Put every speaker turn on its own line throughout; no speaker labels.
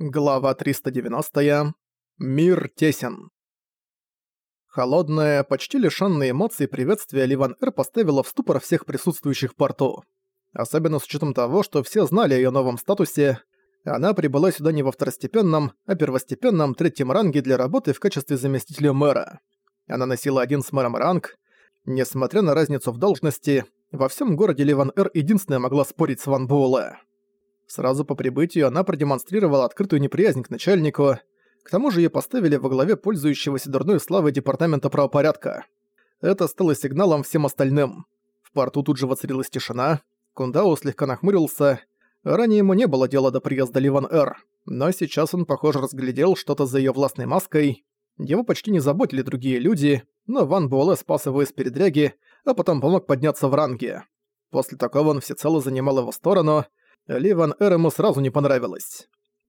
Глава 390. Мир тесен. Холодное, почти лишённое эмоций приветствие Ливан Эр поставило в ступор всех присутствующих в порту. Особенно с учетом того, что все знали о её новом статусе. Она прибыла сюда не во второстепенном, а первостепенном третьем ранге для работы в качестве заместителя мэра. Она носила один с мэром ранг. Несмотря на разницу в должности, во всем городе Ливан Эр единственная могла спорить с Ван Буэлэ. Сразу по прибытию она продемонстрировала открытую неприязнь к начальнику, к тому же ее поставили во главе пользующегося дурной славой Департамента правопорядка. Это стало сигналом всем остальным. В порту тут же воцарилась тишина, Кундао слегка нахмурился. Ранее ему не было дела до приезда Ливан-Эр, но сейчас он, похоже, разглядел что-то за ее властной маской. Его почти не заботили другие люди, но Ван Буэлэ спас его из передряги, а потом помог подняться в ранге. После такого он всецело занимал его сторону, ли Эр ему сразу не понравилось.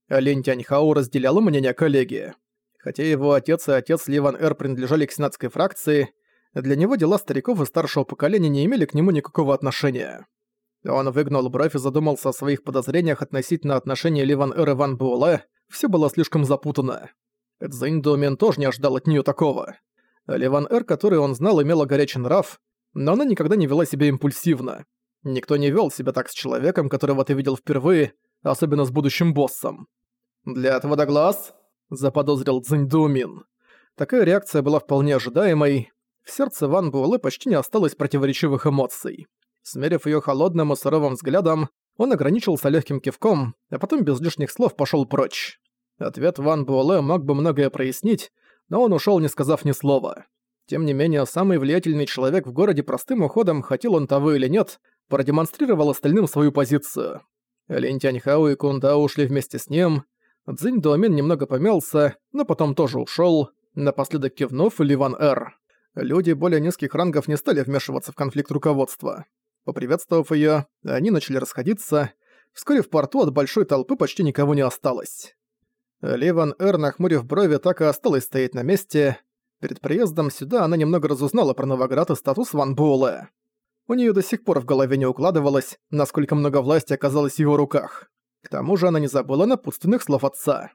Лень Тяньхау разделял мнение коллеги. Хотя его отец и отец Ли Ван Эр принадлежали к сенатской фракции, для него дела стариков и старшего поколения не имели к нему никакого отношения. Он выгнал бровь и задумался о своих подозрениях относительно отношения Ли Ван Эр и Ван Буэлэ, всё было слишком запутано. Цзинь Домен тоже не ожидал от неё такого. Ли Ван Эр, который он знал, имела горячий нрав, но она никогда не вела себя импульсивно. Никто не вел себя так с человеком, которого ты видел впервые, особенно с будущим боссом. «Для отвода глаз?» – заподозрил Цзиньдумин. Такая реакция была вполне ожидаемой. В сердце Ван Буэлэ почти не осталось противоречивых эмоций. Смерив ее холодным и суровым взглядом, он ограничился легким кивком, а потом без лишних слов пошел прочь. Ответ Ван Буэлэ мог бы многое прояснить, но он ушел, не сказав ни слова. Тем не менее, самый влиятельный человек в городе простым уходом, хотел он того или нет, продемонстрировал остальным свою позицию. Лин Тяньхао и Кундао ушли вместе с ним. Цзинь Дуомин немного помялся, но потом тоже ушёл, напоследок кивнув Ливан Эр. Люди более низких рангов не стали вмешиваться в конфликт руководства. Поприветствовав её, они начали расходиться. Вскоре в порту от большой толпы почти никого не осталось. Ливан Эр, нахмурив брови, так и осталась стоять на месте. Перед приездом сюда она немного разузнала про Новоград и статус Ван Буэлэ. У нее до сих пор в голове не укладывалось, насколько много власти оказалось в его руках. К тому же она не забыла напутственных слов отца.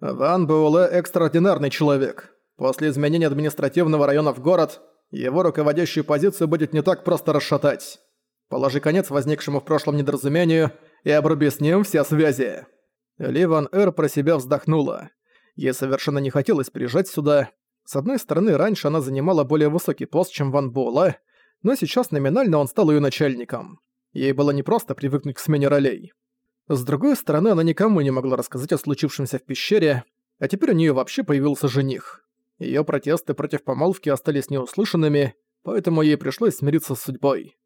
«Ван Буэлэ – экстраординарный человек. После изменения административного района в город, его руководящую позицию будет не так просто расшатать. Положи конец возникшему в прошлом недоразумению и обруби с ним все связи». Ли Ван Эр про себя вздохнула. Ей совершенно не хотелось приезжать сюда. С одной стороны, раньше она занимала более высокий пост, чем Ван Буэлэ, но сейчас номинально он стал ее начальником. Ей было непросто привыкнуть к смене ролей. С другой стороны, она никому не могла рассказать о случившемся в пещере, а теперь у нее вообще появился жених. Ее протесты против помолвки остались неуслышанными, поэтому ей пришлось смириться с судьбой.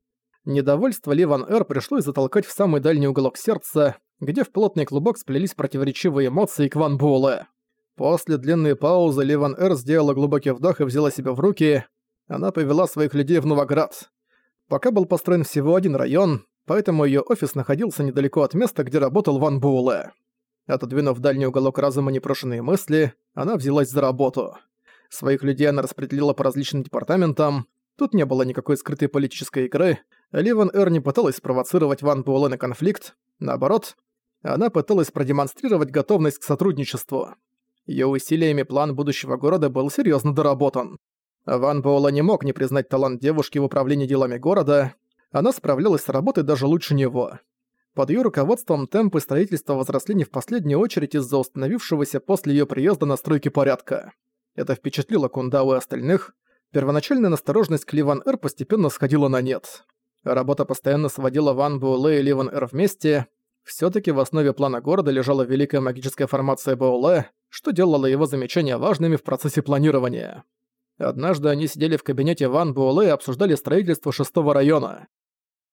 Недовольство Ливан Эр пришлось затолкать в самый дальний уголок сердца, где в плотный клубок сплелись противоречивые эмоции к Ван Буэлэ. После длинной паузы Ливан Эр сделала глубокий вдох и взяла себя в руки, она повела своих людей в Новоград. Пока был построен всего один район, поэтому ее офис находился недалеко от места, где работал Ван Буэлэ. Отодвинув дальний уголок разума непрошенные мысли, она взялась за работу. Своих людей она распределила по различным департаментам. Тут не было никакой скрытой политической игры. Ливан Эр не пыталась спровоцировать Ван Буэлэ на конфликт. Наоборот, она пыталась продемонстрировать готовность к сотрудничеству. Ее усилиями план будущего города был серьезно доработан. Ван Буэлла не мог не признать талант девушки в управлении делами города, она справлялась с работой даже лучше него. Под ее руководством темпы строительства возросли не в последнюю очередь из-за установившегося после ее приезда на стройке порядка. Это впечатлило Кундау и остальных. Первоначальная насторожность к Ливан Эр постепенно сходила на нет. Работа постоянно сводила Ван Буэлэ и Ливан Эр вместе. все таки в основе плана города лежала великая магическая формация Буэлэ, что делало его замечания важными в процессе планирования. Однажды они сидели в кабинете Ван Буэлэ и обсуждали строительство шестого района.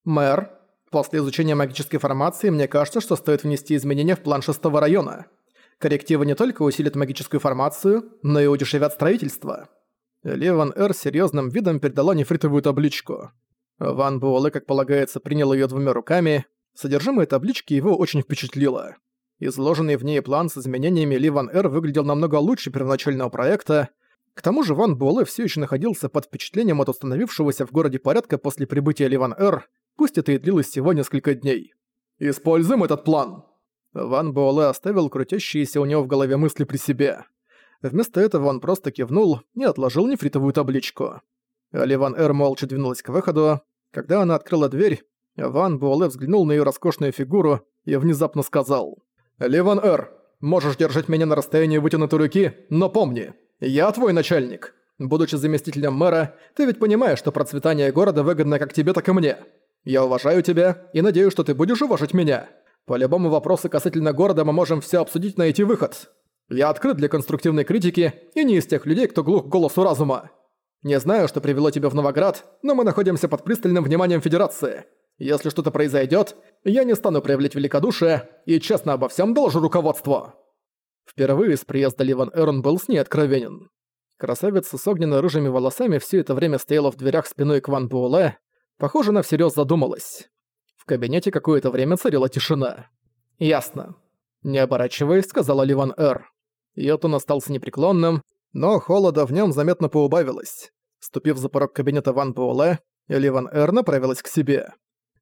«Мэр, после изучения магической формации мне кажется, что стоит внести изменения в план шестого района. Коррективы не только усилят магическую формацию, но и удешевят строительство». Леван Эр серьезным видом передала нефритовую табличку. Ван Буэлэ, как полагается, принял ее двумя руками. Содержимое таблички его очень впечатлило. Изложенный в ней план с изменениями Ли Ван Эр выглядел намного лучше первоначального проекта, к тому же Ван Буэлэ все еще находился под впечатлением от установившегося в городе порядка после прибытия Ливан Эр, пусть это и длилось всего несколько дней. «Используем этот план!» Ван Буэлэ оставил крутящиеся у него в голове мысли при себе. Вместо этого он просто кивнул и отложил нефритовую табличку. Ливан Эр молча двинулась к выходу. Когда она открыла дверь, Ван Буэлэ взглянул на ее роскошную фигуру и внезапно сказал. «Ливан Эр, можешь держать меня на расстоянии вытянутой руки, но помни, я твой начальник. Будучи заместителем мэра, ты ведь понимаешь, что процветание города выгодно как тебе, так и мне. Я уважаю тебя и надеюсь, что ты будешь уважать меня. По любому вопросу касательно города мы можем все обсудить, найти выход. Я открыт для конструктивной критики и не из тех людей, кто глух к голосу разума. Не знаю, что привело тебя в Новоград, но мы находимся под пристальным вниманием Федерации. Если что-то произойдет, я не стану проявлять великодушие и честно обо всем доложу руководству». Впервые с приезда Ливан Эрон был с ней откровенен. Красавица с огненно-рыжими волосами все это время стояла в дверях спиной к Ван Буэлэ. Похоже, она всерьез задумалась. В кабинете какое-то время царила тишина. «Ясно». Не оборачиваясь, сказала Ливан Эр. Йотун остался непреклонным, но холода в нем заметно поубавилось. Ступив за порог кабинета Ван Буэлэ, Ливан Эр направилась к себе.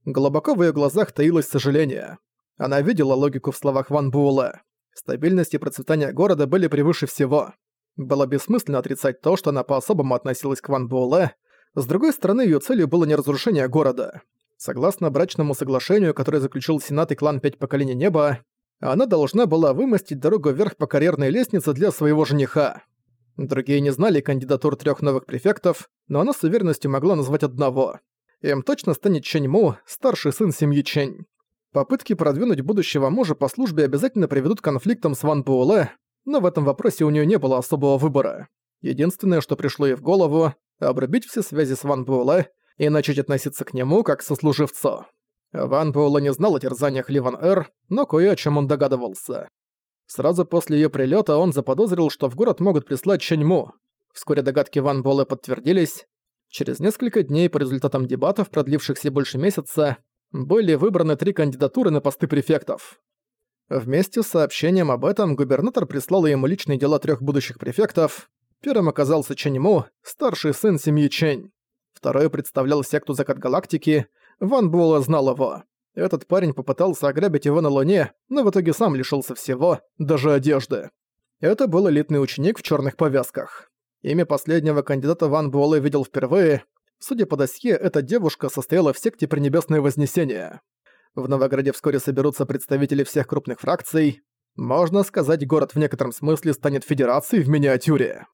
Глубоко в её глазах таилось сожаление. Она видела логику в словах Ван Буэлэ. Стабильность и процветание города были превыше всего. Было бессмысленно отрицать то, что она по-особому относилась к Ван Буэлэ. С другой стороны, её целью было не разрушение города. Согласно брачному соглашению, которое заключил Сенат и клан Пять Поколений Неба, она должна была вымостить дорогу вверх по карьерной лестнице для своего жениха. Другие не знали кандидатур трёх новых префектов, но она с уверенностью могла назвать одного. Им точно станет Чэнь Му, старший сын семьи Чэнь. Попытки продвинуть будущего мужа по службе обязательно приведут к конфликтам с Ван Буэлэ, но в этом вопросе у нее не было особого выбора. Единственное, что пришло ей в голову — обрубить все связи с Ван Буэлэ и начать относиться к нему как к сослуживцу. Ван Буэлэ не знал о терзаниях Ливан Эр, но кое о чем он догадывался. Сразу после ее прилета он заподозрил, что в город могут прислать Ченьму. Вскоре догадки Ван Буэлэ подтвердились, Через несколько дней по результатам дебатов, продлившихся больше месяца, были выбраны три кандидатуры на посты префектов. Вместе с сообщением об этом губернатор прислал ему личные дела трех будущих префектов. Первым оказался Чэнь Му, старший сын семьи Чэнь. Второй представлял секту Закат Галактики, Ван Буэлла знал его. Этот парень попытался ограбить его на Луне, но в итоге сам лишился всего, даже одежды. Это был элитный ученик в черных повязках. Имя последнего кандидата Ван Буэлэ видел впервые. Судя по досье, эта девушка состояла в секте Пренебесное Вознесение. В Новограде вскоре соберутся представители всех крупных фракций. Можно сказать, город в некотором смысле станет федерацией в миниатюре.